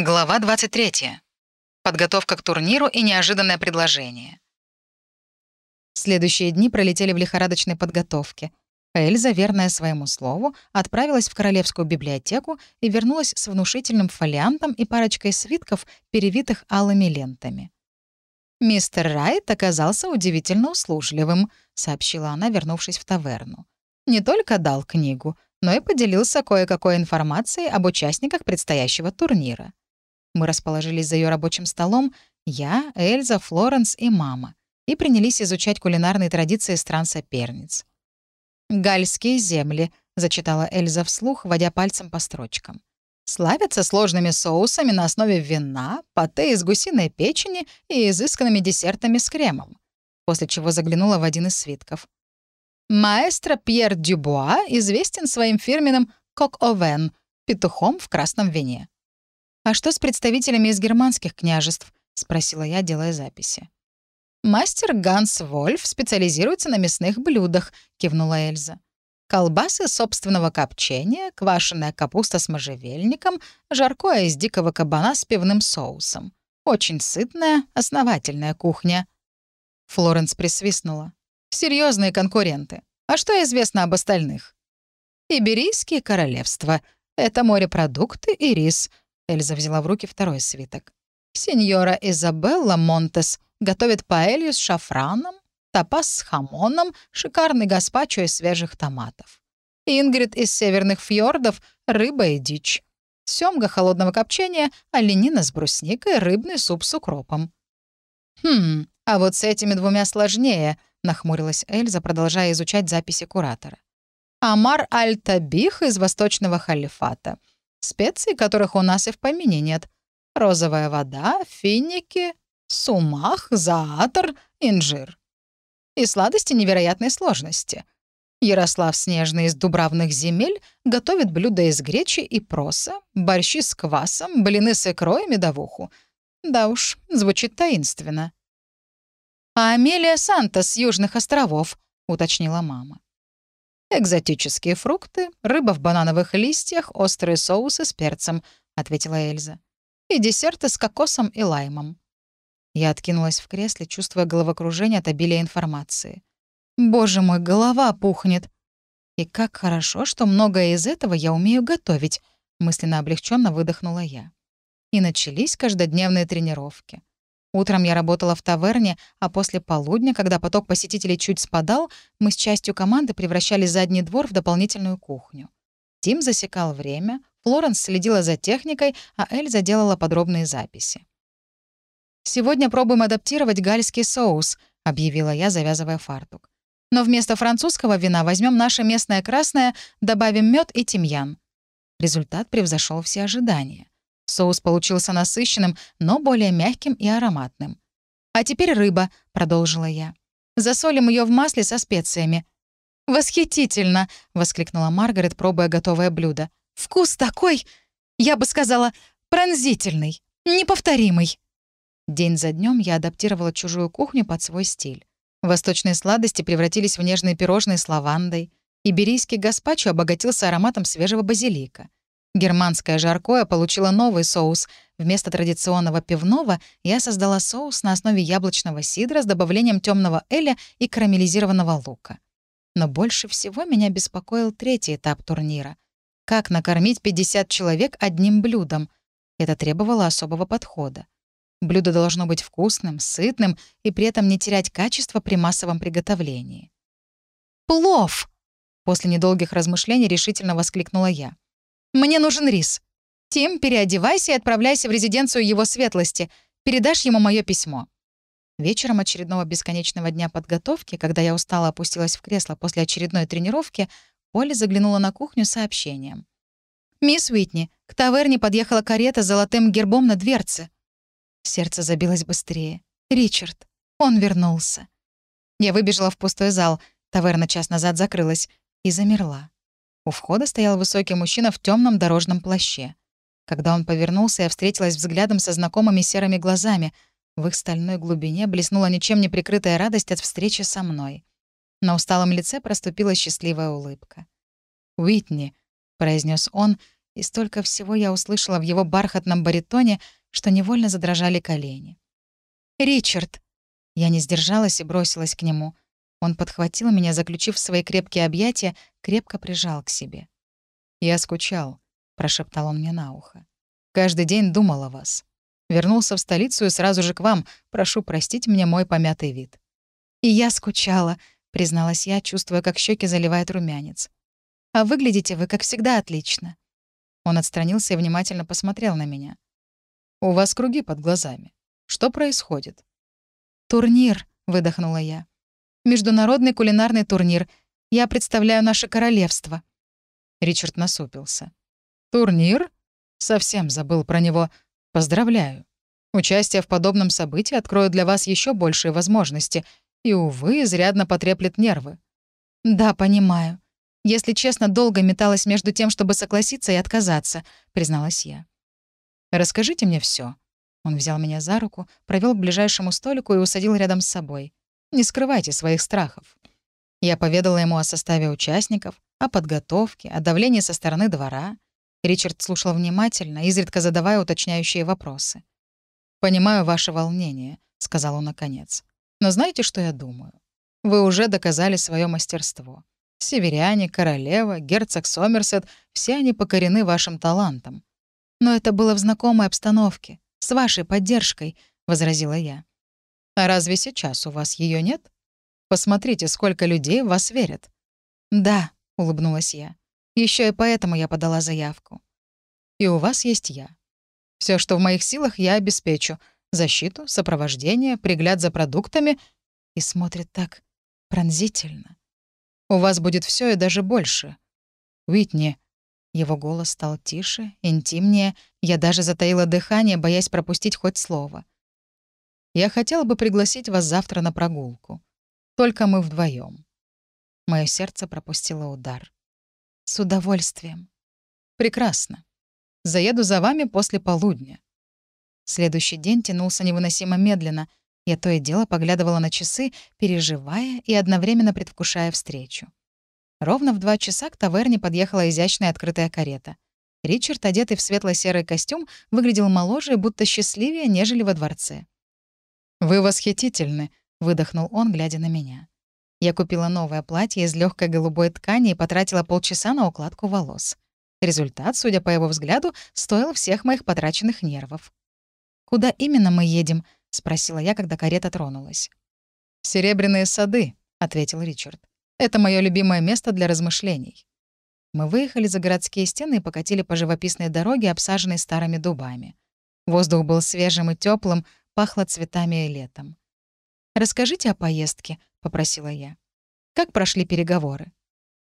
Глава 23. Подготовка к турниру и неожиданное предложение. Следующие дни пролетели в лихорадочной подготовке. Эльза, верная своему слову, отправилась в Королевскую библиотеку и вернулась с внушительным фолиантом и парочкой свитков, перевитых алыми лентами. «Мистер Райт оказался удивительно услужливым», — сообщила она, вернувшись в таверну. «Не только дал книгу, но и поделился кое-какой информацией об участниках предстоящего турнира. Мы расположились за ее рабочим столом, я, Эльза, Флоренс и мама, и принялись изучать кулинарные традиции стран-соперниц. «Гальские земли», — зачитала Эльза вслух, водя пальцем по строчкам. «Славятся сложными соусами на основе вина, пате из гусиной печени и изысканными десертами с кремом», после чего заглянула в один из свитков. Маэстро Пьер Дюбуа известен своим фирменным «кок-овен» — петухом в красном вине. «А что с представителями из германских княжеств?» — спросила я, делая записи. «Мастер Ганс Вольф специализируется на мясных блюдах», — кивнула Эльза. «Колбасы собственного копчения, квашеная капуста с можжевельником, жаркое из дикого кабана с пивным соусом. Очень сытная, основательная кухня». Флоренс присвистнула. Серьезные конкуренты. А что известно об остальных?» «Иберийские королевства. Это морепродукты и рис», Эльза взяла в руки второй свиток. «Сеньора Изабелла Монтес готовит паэлью с шафраном, тапас с хамоном, шикарный гаспачо из свежих томатов. Ингрид из северных фьордов — рыба и дичь. Сёмга холодного копчения, оленина с брусникой, рыбный суп с укропом». «Хм, а вот с этими двумя сложнее», — нахмурилась Эльза, продолжая изучать записи куратора. «Амар Аль-Табих из Восточного халифата. Специй, которых у нас и в помине нет. Розовая вода, финики, сумах, заатор, инжир. И сладости невероятной сложности. Ярослав Снежный из Дубравных земель готовит блюда из гречи и проса, борщи с квасом, блины с икрой и медовуху. Да уж, звучит таинственно. «А Амелия Санта с Южных островов», — уточнила мама. «Экзотические фрукты, рыба в банановых листьях, острые соусы с перцем», — ответила Эльза. «И десерты с кокосом и лаймом». Я откинулась в кресле, чувствуя головокружение от обилия информации. «Боже мой, голова пухнет!» «И как хорошо, что многое из этого я умею готовить», — мысленно облегченно выдохнула я. И начались каждодневные тренировки. Утром я работала в таверне, а после полудня, когда поток посетителей чуть спадал, мы с частью команды превращали задний двор в дополнительную кухню. Тим засекал время, Флоренс следила за техникой, а Эльза делала подробные записи. «Сегодня пробуем адаптировать гальский соус», — объявила я, завязывая фартук. «Но вместо французского вина возьмем наше местное красное, добавим мед и тимьян». Результат превзошел все ожидания. Соус получился насыщенным, но более мягким и ароматным. «А теперь рыба», — продолжила я. «Засолим ее в масле со специями». «Восхитительно!» — воскликнула Маргарет, пробуя готовое блюдо. «Вкус такой, я бы сказала, пронзительный, неповторимый». День за днем я адаптировала чужую кухню под свой стиль. Восточные сладости превратились в нежные пирожные с лавандой. Иберийский гаспачо обогатился ароматом свежего базилика. Германское жаркое получило новый соус. Вместо традиционного пивного я создала соус на основе яблочного сидра с добавлением темного эля и карамелизированного лука. Но больше всего меня беспокоил третий этап турнира. Как накормить 50 человек одним блюдом? Это требовало особого подхода. Блюдо должно быть вкусным, сытным и при этом не терять качество при массовом приготовлении. «Плов!» После недолгих размышлений решительно воскликнула я. Мне нужен рис. Тим, переодевайся и отправляйся в резиденцию его светлости. Передашь ему мое письмо». Вечером очередного бесконечного дня подготовки, когда я устало опустилась в кресло после очередной тренировки, Оля заглянула на кухню с сообщением. «Мисс Уитни, к таверне подъехала карета с золотым гербом на дверце». Сердце забилось быстрее. «Ричард, он вернулся». Я выбежала в пустой зал, таверна час назад закрылась, и замерла. У входа стоял высокий мужчина в темном дорожном плаще. Когда он повернулся, я встретилась взглядом со знакомыми серыми глазами. В их стальной глубине блеснула ничем не прикрытая радость от встречи со мной. На усталом лице проступила счастливая улыбка. «Уитни», — произнес он, и столько всего я услышала в его бархатном баритоне, что невольно задрожали колени. «Ричард!» Я не сдержалась и бросилась к нему. Он подхватил меня, заключив в свои крепкие объятия, крепко прижал к себе. «Я скучал», — прошептал он мне на ухо. «Каждый день думал о вас. Вернулся в столицу и сразу же к вам. Прошу простить мне мой помятый вид». «И я скучала», — призналась я, чувствуя, как щеки заливает румянец. «А выглядите вы, как всегда, отлично». Он отстранился и внимательно посмотрел на меня. «У вас круги под глазами. Что происходит?» «Турнир», — выдохнула я. «Международный кулинарный турнир. Я представляю наше королевство». Ричард насупился. «Турнир? Совсем забыл про него. Поздравляю. Участие в подобном событии откроет для вас еще большие возможности и, увы, изрядно потреплет нервы». «Да, понимаю. Если честно, долго металась между тем, чтобы согласиться и отказаться», — призналась я. «Расскажите мне все. Он взял меня за руку, провел к ближайшему столику и усадил рядом с собой. «Не скрывайте своих страхов». Я поведала ему о составе участников, о подготовке, о давлении со стороны двора. Ричард слушал внимательно, изредка задавая уточняющие вопросы. «Понимаю ваше волнение», — сказал он наконец. «Но знаете, что я думаю? Вы уже доказали свое мастерство. Северяне, королева, герцог Сомерсет — все они покорены вашим талантом. Но это было в знакомой обстановке. С вашей поддержкой», — возразила я. «А разве сейчас у вас ее нет? Посмотрите, сколько людей в вас верят». «Да», — улыбнулась я. Еще и поэтому я подала заявку». «И у вас есть я. Все, что в моих силах, я обеспечу. Защиту, сопровождение, пригляд за продуктами». И смотрит так пронзительно. «У вас будет все и даже больше. Уитни, его голос стал тише, интимнее. Я даже затаила дыхание, боясь пропустить хоть слово. «Я хотела бы пригласить вас завтра на прогулку. Только мы вдвоем. Мое сердце пропустило удар. «С удовольствием». «Прекрасно. Заеду за вами после полудня». Следующий день тянулся невыносимо медленно. Я то и дело поглядывала на часы, переживая и одновременно предвкушая встречу. Ровно в два часа к таверне подъехала изящная открытая карета. Ричард, одетый в светло-серый костюм, выглядел моложе и будто счастливее, нежели во дворце. «Вы восхитительны», — выдохнул он, глядя на меня. Я купила новое платье из легкой голубой ткани и потратила полчаса на укладку волос. Результат, судя по его взгляду, стоил всех моих потраченных нервов. «Куда именно мы едем?» — спросила я, когда карета тронулась. «Серебряные сады», — ответил Ричард. Это мое любимое место для размышлений. Мы выехали за городские стены и покатили по живописной дороге, обсаженной старыми дубами. Воздух был свежим и теплым, пахло цветами и летом. «Расскажите о поездке», — попросила я. «Как прошли переговоры?»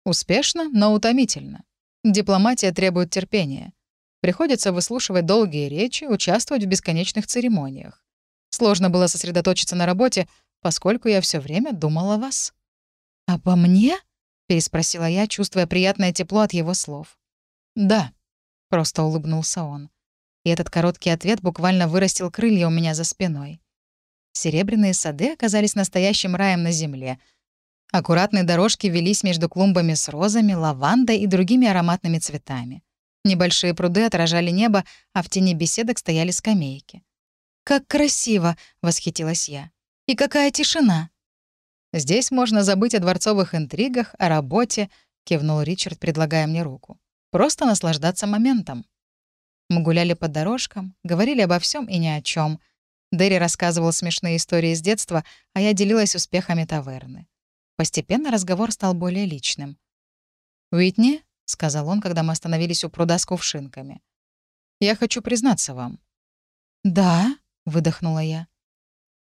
«Успешно, но утомительно. Дипломатия требует терпения. Приходится выслушивать долгие речи, участвовать в бесконечных церемониях. Сложно было сосредоточиться на работе, поскольку я все время думала о вас». «Обо мне?» — переспросила я, чувствуя приятное тепло от его слов. «Да», — просто улыбнулся он. И этот короткий ответ буквально вырастил крылья у меня за спиной. Серебряные сады оказались настоящим раем на земле. Аккуратные дорожки велись между клумбами с розами, лавандой и другими ароматными цветами. Небольшие пруды отражали небо, а в тени беседок стояли скамейки. «Как красиво!» — восхитилась я. «И какая тишина!» «Здесь можно забыть о дворцовых интригах, о работе», — кивнул Ричард, предлагая мне руку. «Просто наслаждаться моментом». Мы гуляли по дорожкам, говорили обо всем и ни о чем. Дерри рассказывал смешные истории с детства, а я делилась успехами таверны. Постепенно разговор стал более личным. «Уитни», — сказал он, когда мы остановились у пруда с кувшинками, — «я хочу признаться вам». «Да», — выдохнула я.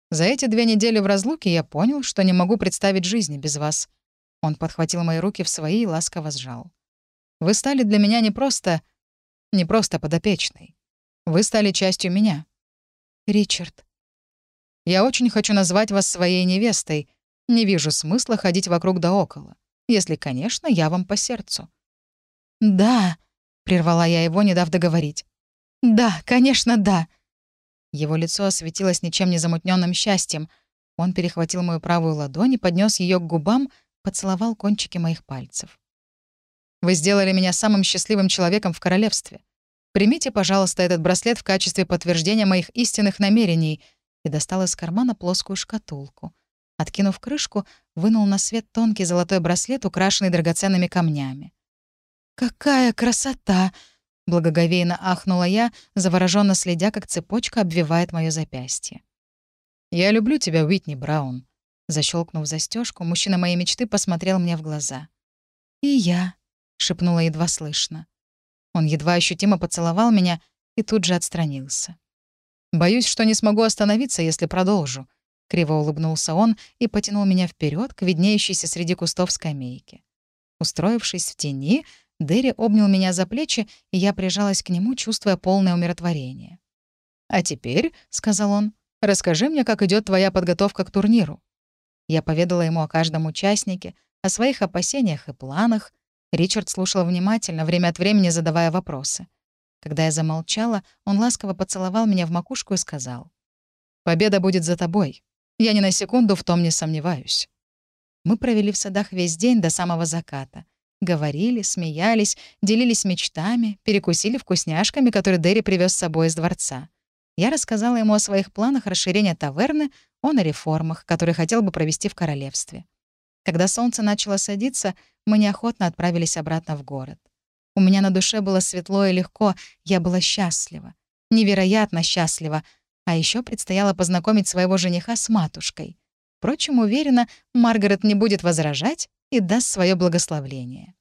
За эти две недели в разлуке я понял, что не могу представить жизни без вас. Он подхватил мои руки в свои и ласково сжал. Вы стали для меня не просто... не просто подопечной. Вы стали частью меня. Ричард. Я очень хочу назвать вас своей невестой. Не вижу смысла ходить вокруг да около. Если, конечно, я вам по сердцу. «Да», — прервала я его, не дав договорить. «Да, конечно, да». Его лицо осветилось ничем не замутненным счастьем. Он перехватил мою правую ладонь и поднес ее к губам, поцеловал кончики моих пальцев. Вы сделали меня самым счастливым человеком в королевстве. Примите, пожалуйста, этот браслет в качестве подтверждения моих истинных намерений». И достал из кармана плоскую шкатулку. Откинув крышку, вынул на свет тонкий золотой браслет, украшенный драгоценными камнями. «Какая красота!» — благоговейно ахнула я, завороженно следя, как цепочка обвивает мое запястье. «Я люблю тебя, Уитни Браун». Защелкнув застежку, мужчина моей мечты посмотрел мне в глаза. «И я», — шепнула едва слышно. Он едва ощутимо поцеловал меня и тут же отстранился. «Боюсь, что не смогу остановиться, если продолжу», — криво улыбнулся он и потянул меня вперед к виднеющейся среди кустов скамейке. Устроившись в тени, Дерри обнял меня за плечи, и я прижалась к нему, чувствуя полное умиротворение. «А теперь», — сказал он, — «расскажи мне, как идет твоя подготовка к турниру». Я поведала ему о каждом участнике, о своих опасениях и планах. Ричард слушал внимательно, время от времени задавая вопросы. Когда я замолчала, он ласково поцеловал меня в макушку и сказал. «Победа будет за тобой. Я ни на секунду в том не сомневаюсь». Мы провели в садах весь день до самого заката. Говорили, смеялись, делились мечтами, перекусили вкусняшками, которые Дерри привез с собой из дворца. Я рассказала ему о своих планах расширения таверны, он о реформах, которые хотел бы провести в королевстве. Когда солнце начало садиться, мы неохотно отправились обратно в город. У меня на душе было светло и легко, я была счастлива. Невероятно счастлива. А еще предстояло познакомить своего жениха с матушкой. Впрочем, уверена, Маргарет не будет возражать и даст свое благословление.